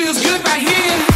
feels good right here.